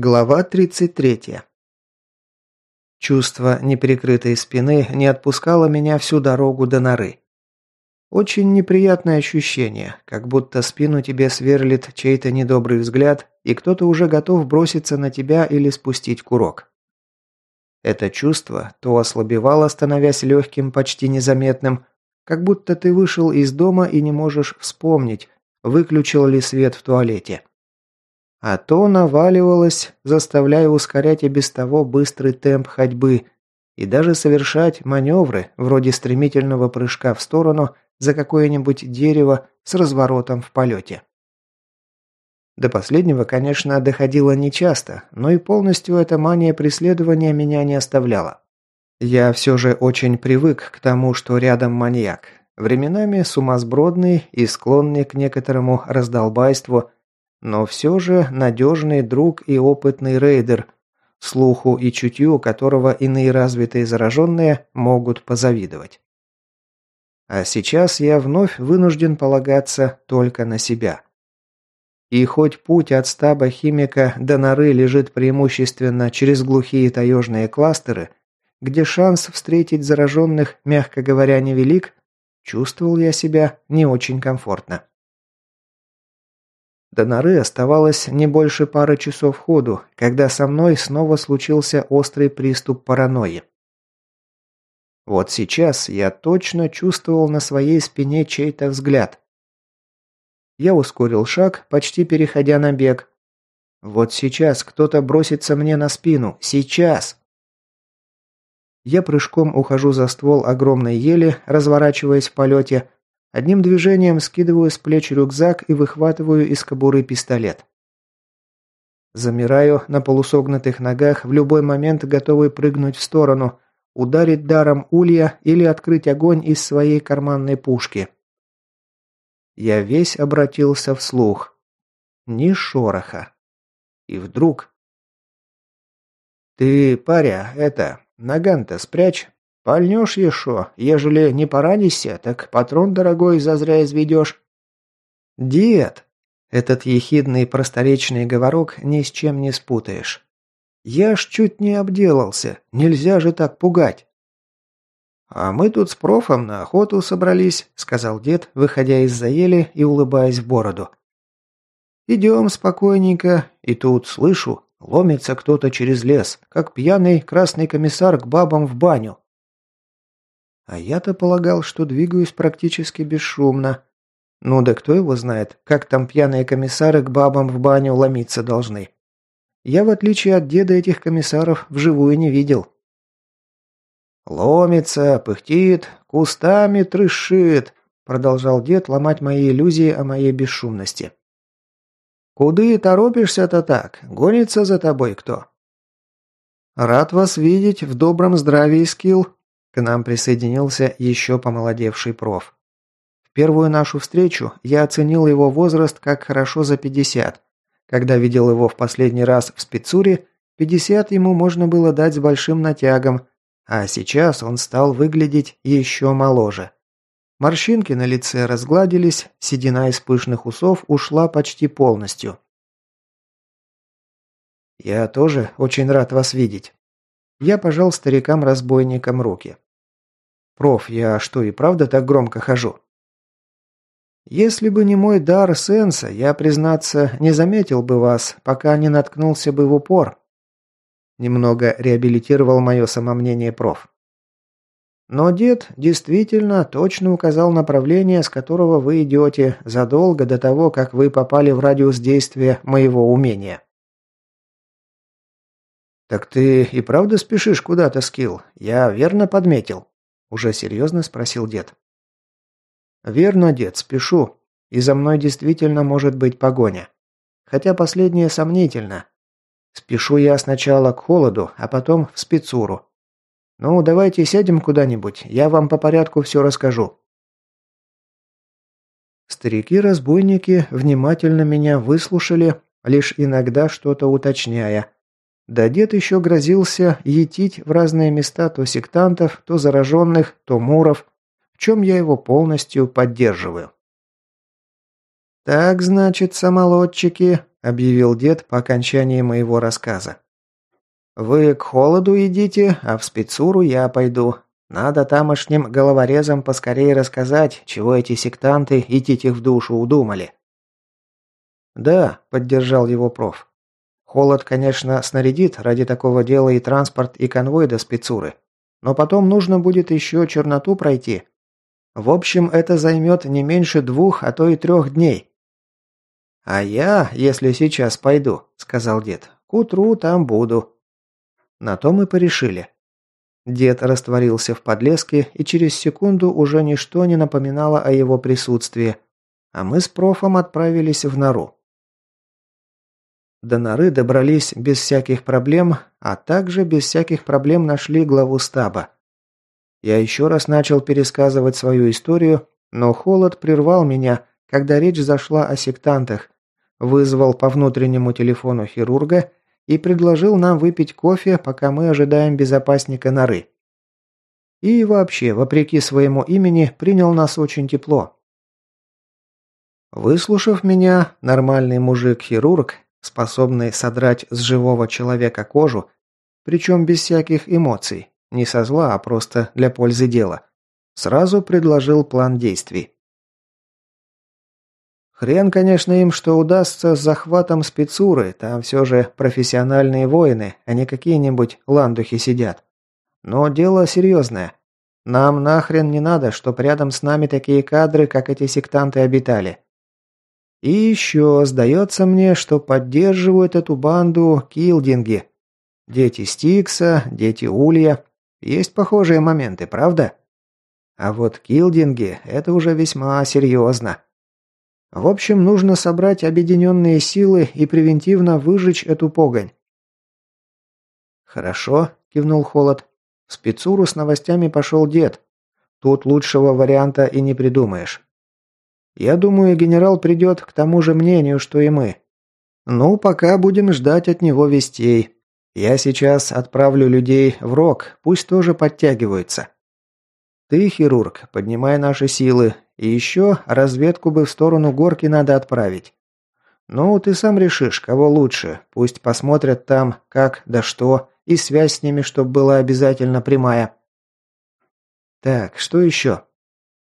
Глава 33. Чувство неприкрытой спины не отпускало меня всю дорогу до норы. Очень неприятное ощущение, как будто спину тебе сверлит чей-то недобрый взгляд, и кто-то уже готов броситься на тебя или спустить курок. Это чувство то ослабевало, становясь легким, почти незаметным, как будто ты вышел из дома и не можешь вспомнить, выключил ли свет в туалете. А то наваливалось, заставляя ускорять и без того быстрый темп ходьбы и даже совершать маневры, вроде стремительного прыжка в сторону за какое-нибудь дерево с разворотом в полете. До последнего, конечно, доходило нечасто, но и полностью эта мания преследования меня не оставляла. Я все же очень привык к тому, что рядом маньяк. Временами сумасбродный и склонный к некоторому раздолбайству – но все же надежный друг и опытный рейдер, слуху и чутью которого иные развитые зараженные могут позавидовать. А сейчас я вновь вынужден полагаться только на себя. И хоть путь от стаба химика до норы лежит преимущественно через глухие таежные кластеры, где шанс встретить зараженных, мягко говоря, невелик, чувствовал я себя не очень комфортно. До норы оставалось не больше пары часов ходу, когда со мной снова случился острый приступ паранойи. Вот сейчас я точно чувствовал на своей спине чей-то взгляд. Я ускорил шаг, почти переходя на бег. Вот сейчас кто-то бросится мне на спину. Сейчас! Я прыжком ухожу за ствол огромной ели, разворачиваясь в полете, Одним движением скидываю с плеч рюкзак и выхватываю из кобуры пистолет. Замираю на полусогнутых ногах, в любой момент готовый прыгнуть в сторону, ударить даром улья или открыть огонь из своей карманной пушки. Я весь обратился вслух. Ни шороха. И вдруг... «Ты, паря, это, наган-то спрячь, Пальнешь еще, ежели не поранишься, так патрон дорогой зазря изведешь». «Дед!» Этот ехидный просторечный говорок ни с чем не спутаешь. «Я ж чуть не обделался, нельзя же так пугать». «А мы тут с профом на охоту собрались», — сказал дед, выходя из-за ели и улыбаясь в бороду. «Идем спокойненько, и тут, слышу, ломится кто-то через лес, как пьяный красный комиссар к бабам в баню. А я-то полагал, что двигаюсь практически бесшумно. Ну да кто его знает, как там пьяные комиссары к бабам в баню ломиться должны. Я, в отличие от деда, этих комиссаров вживую не видел. «Ломится, пыхтит, кустами трышит», — продолжал дед ломать мои иллюзии о моей бесшумности. «Куды торопишься-то так? Гонится за тобой кто?» «Рад вас видеть в добром здравии, Скилл», к нам присоединился еще помолодевший проф. В первую нашу встречу я оценил его возраст как хорошо за 50. Когда видел его в последний раз в спецуре, 50 ему можно было дать с большим натягом, а сейчас он стал выглядеть еще моложе. Морщинки на лице разгладились, седина из пышных усов ушла почти полностью. «Я тоже очень рад вас видеть». Я пожал старикам-разбойникам руки. «Проф, я что, и правда так громко хожу?» «Если бы не мой дар сенса, я, признаться, не заметил бы вас, пока не наткнулся бы в упор». Немного реабилитировал мое самомнение проф. Но дед действительно точно указал направление, с которого вы идете, задолго до того, как вы попали в радиус действия моего умения. «Так ты и правда спешишь куда-то, Скилл? Я верно подметил?» Уже серьезно спросил дед. «Верно, дед, спешу. И за мной действительно может быть погоня. Хотя последнее сомнительно. Спешу я сначала к холоду, а потом в спецуру. Ну, давайте сядем куда-нибудь, я вам по порядку все расскажу». Старики-разбойники внимательно меня выслушали, лишь иногда что-то уточняя, да дед еще грозился етить в разные места то сектантов, то зараженных, то муров, в чем я его полностью поддерживаю. «Так, значит, самолетчики», – объявил дед по окончании моего рассказа. «Вы к холоду идите, а в спецуру я пойду. Надо тамошним головорезам поскорее рассказать, чего эти сектанты идти их в душу удумали». «Да», – поддержал его проф. «Холод, конечно, снарядит ради такого дела и транспорт, и конвой до спецуры. Но потом нужно будет еще черноту пройти. В общем, это займет не меньше двух, а то и трех дней». «А я, если сейчас пойду», – сказал дед, – «к утру там буду». На то мы порешили. Дед растворился в подлеске, и через секунду уже ничто не напоминало о его присутствии, а мы с профом отправились в нору. До норы добрались без всяких проблем, а также без всяких проблем нашли главу стаба. Я еще раз начал пересказывать свою историю, но холод прервал меня, когда речь зашла о сектантах, вызвал по внутреннему телефону хирурга и предложил нам выпить кофе, пока мы ожидаем безопасника норы. И вообще, вопреки своему имени, принял нас очень тепло. Выслушав меня, нормальный мужик-хирург, способный содрать с живого человека кожу, причем без всяких эмоций, не со зла, а просто для пользы дела, сразу предложил план действий. Хрен, конечно, им, что удастся с захватом спецуры, там все же профессиональные воины, а не какие-нибудь ландухи сидят. Но дело серьезное. Нам нахрен не надо, чтоб рядом с нами такие кадры, как эти сектанты обитали. И еще, сдается мне, что поддерживают эту банду килдинги. Дети Стикса, дети Улья. Есть похожие моменты, правда? А вот килдинги – это уже весьма серьезно. В общем, нужно собрать объединенные силы и превентивно выжечь эту погонь. «Хорошо», – кивнул Холод. В спецуру с новостями пошел дед. Тут лучшего варианта и не придумаешь. Я думаю, генерал придет к тому же мнению, что и мы. Ну, пока будем ждать от него вестей. Я сейчас отправлю людей в Рок, пусть тоже подтягиваются. Ты, хирург, поднимай наши силы, и еще разведку бы в сторону горки надо отправить. Ну, ты сам решишь, кого лучше. Пусть посмотрят там, как да что, и связь с ними, чтобы была обязательно прямая. Так, что еще?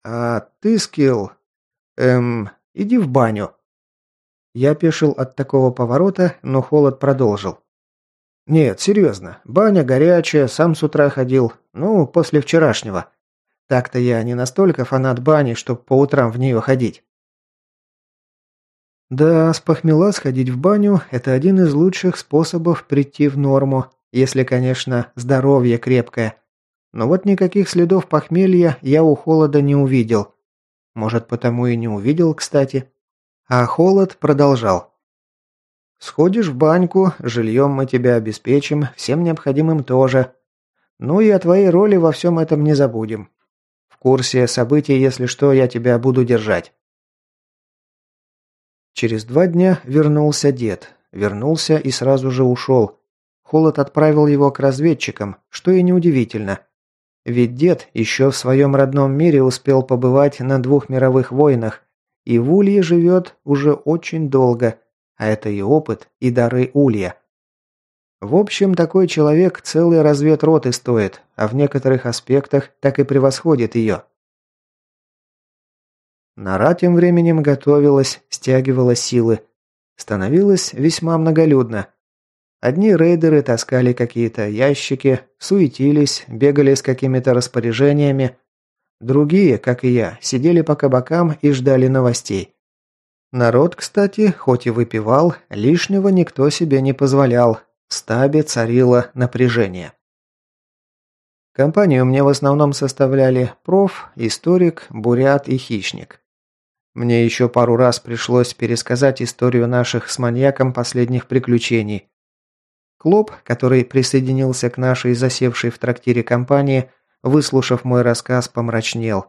А ты, Скилл, эм, иди в баню. Я пешил от такого поворота, но холод продолжил. Нет, серьезно, баня горячая, сам с утра ходил, ну, после вчерашнего. Так-то я не настолько фанат бани, чтобы по утрам в нее ходить. Да, с сходить в баню – это один из лучших способов прийти в норму, если, конечно, здоровье крепкое. Но вот никаких следов похмелья я у холода не увидел. Может, потому и не увидел, кстати. А холод продолжал. «Сходишь в баньку, жильем мы тебя обеспечим, всем необходимым тоже. Ну и о твоей роли во всем этом не забудем курсе событий, если что, я тебя буду держать». Через два дня вернулся дед. Вернулся и сразу же ушел. Холод отправил его к разведчикам, что и неудивительно. Ведь дед еще в своем родном мире успел побывать на двух мировых войнах, и в Улье живет уже очень долго, а это и опыт, и дары Улья. В общем, такой человек целый разведроты стоит, а в некоторых аспектах так и превосходит ее. Нора тем временем готовилась, стягивала силы. Становилось весьма многолюдно. Одни рейдеры таскали какие-то ящики, суетились, бегали с какими-то распоряжениями. Другие, как и я, сидели по кабакам и ждали новостей. Народ, кстати, хоть и выпивал, лишнего никто себе не позволял, в стабе царило напряжение. Компанию мне в основном составляли проф, историк, бурят и хищник. Мне еще пару раз пришлось пересказать историю наших с маньяком последних приключений. Клоп, который присоединился к нашей засевшей в трактире компании, выслушав мой рассказ, помрачнел.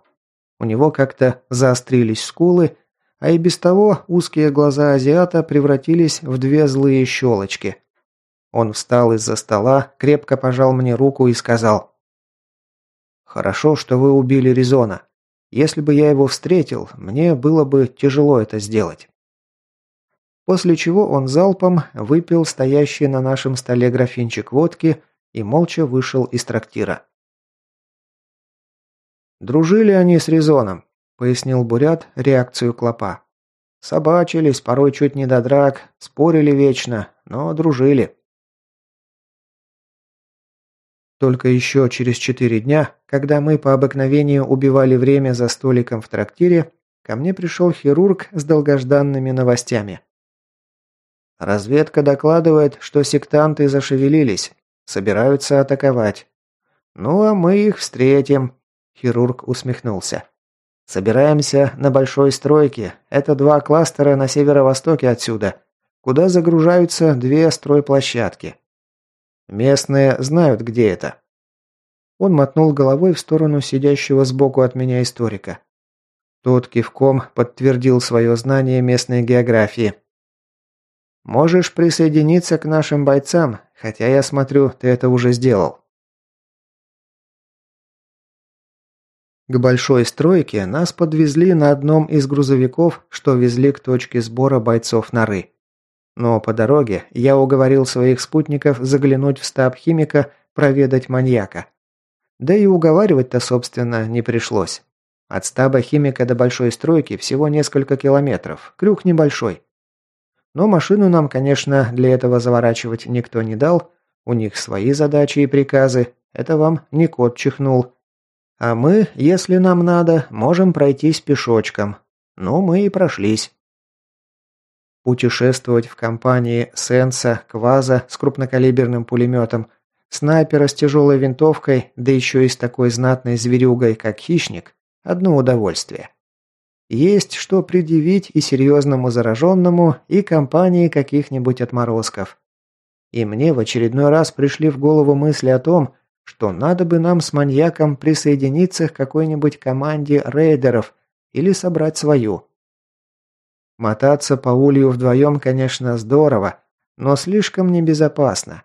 У него как-то заострились скулы, а и без того узкие глаза азиата превратились в две злые щелочки – он встал из-за стола, крепко пожал мне руку и сказал. «Хорошо, что вы убили Резона. Если бы я его встретил, мне было бы тяжело это сделать». После чего он залпом выпил стоящий на нашем столе графинчик водки и молча вышел из трактира. «Дружили они с Резоном», – пояснил Бурят реакцию Клопа. «Собачились, порой чуть не до драк, спорили вечно, но дружили». Только еще через четыре дня, когда мы по обыкновению убивали время за столиком в трактире, ко мне пришел хирург с долгожданными новостями. Разведка докладывает, что сектанты зашевелились, собираются атаковать. Ну а мы их встретим, хирург усмехнулся. Собираемся на большой стройке. Это два кластера на северо-востоке отсюда, куда загружаются две стройплощадки. Местные знают, где это. Он мотнул головой в сторону сидящего сбоку от меня историка. Тот кивком подтвердил свое знание местной географии. «Можешь присоединиться к нашим бойцам, хотя я смотрю, ты это уже сделал». К большой стройке нас подвезли на одном из грузовиков, что везли к точке сбора бойцов норы. Но по дороге я уговорил своих спутников заглянуть в штаб химика, проведать маньяка. Да и уговаривать-то, собственно, не пришлось. От стаба химика до большой стройки всего несколько километров, крюк небольшой. Но машину нам, конечно, для этого заворачивать никто не дал, у них свои задачи и приказы, это вам не кот чихнул. А мы, если нам надо, можем пройтись пешочком. Ну, мы и прошлись. Путешествовать в компании Сенса, Кваза с крупнокалиберным пулеметом, снайпера с тяжелой винтовкой, да еще и с такой знатной зверюгой, как хищник – одно удовольствие. Есть что предъявить и серьезному зараженному, и компании каких-нибудь отморозков. И мне в очередной раз пришли в голову мысли о том, что надо бы нам с маньяком присоединиться к какой-нибудь команде рейдеров или собрать свою. Мотаться по улью вдвоем, конечно, здорово, но слишком небезопасно.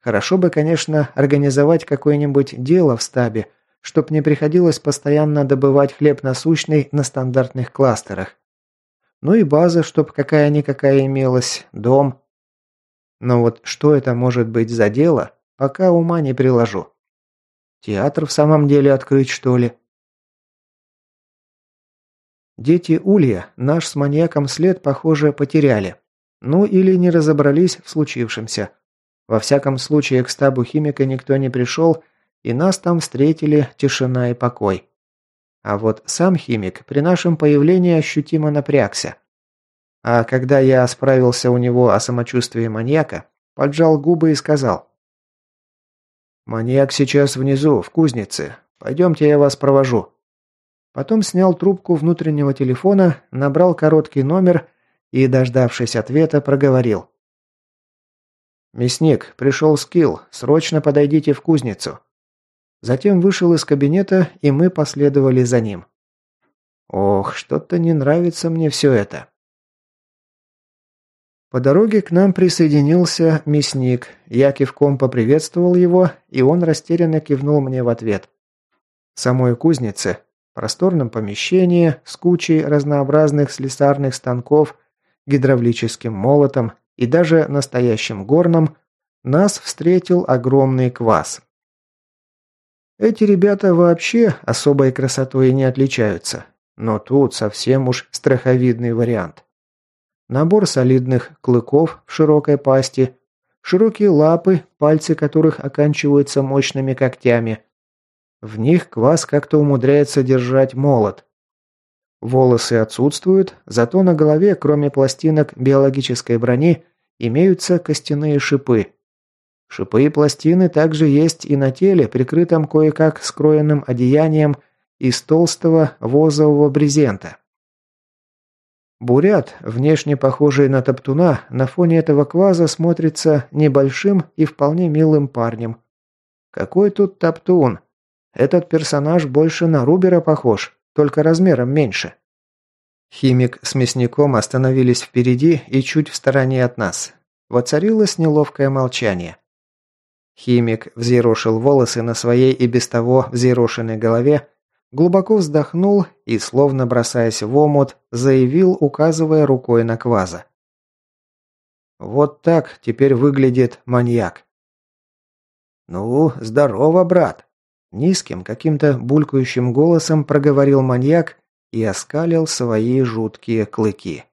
Хорошо бы, конечно, организовать какое-нибудь дело в стабе, чтоб не приходилось постоянно добывать хлеб насущный на стандартных кластерах. Ну и база, чтоб какая-никакая имелась, дом. Но вот что это может быть за дело, пока ума не приложу. Театр в самом деле открыть, что ли? Дети Улья наш с маньяком след, похоже, потеряли. Ну или не разобрались в случившемся. Во всяком случае, к стабу химика никто не пришел, и нас там встретили тишина и покой. А вот сам химик при нашем появлении ощутимо напрягся. А когда я справился у него о самочувствии маньяка, поджал губы и сказал. «Маньяк сейчас внизу, в кузнице. Пойдемте, я вас провожу». Потом снял трубку внутреннего телефона, набрал короткий номер и, дождавшись ответа, проговорил. «Мясник, пришел скилл, срочно подойдите в кузницу». Затем вышел из кабинета, и мы последовали за ним. Ох, что-то не нравится мне все это. По дороге к нам присоединился мясник. Я кивком поприветствовал его, и он растерянно кивнул мне в ответ. В самой кузнице просторном помещении с кучей разнообразных слесарных станков, гидравлическим молотом и даже настоящим горном, нас встретил огромный квас. Эти ребята вообще особой красотой не отличаются, но тут совсем уж страховидный вариант. Набор солидных клыков в широкой пасти, широкие лапы, пальцы которых оканчиваются мощными когтями, в них квас как-то умудряется держать молот. Волосы отсутствуют, зато на голове, кроме пластинок биологической брони, имеются костяные шипы. Шипы и пластины также есть и на теле, прикрытом кое-как скроенным одеянием из толстого возового брезента. Бурят, внешне похожий на топтуна, на фоне этого кваза смотрится небольшим и вполне милым парнем. Какой тут топтун? Этот персонаж больше на Рубера похож, только размером меньше. Химик с мясником остановились впереди и чуть в стороне от нас. Воцарилось неловкое молчание. Химик взъерошил волосы на своей и без того взъерошенной голове, глубоко вздохнул и, словно бросаясь в омут, заявил, указывая рукой на кваза. «Вот так теперь выглядит маньяк». «Ну, здорово, брат!» Низким, каким-то булькающим голосом проговорил маньяк и оскалил свои жуткие клыки.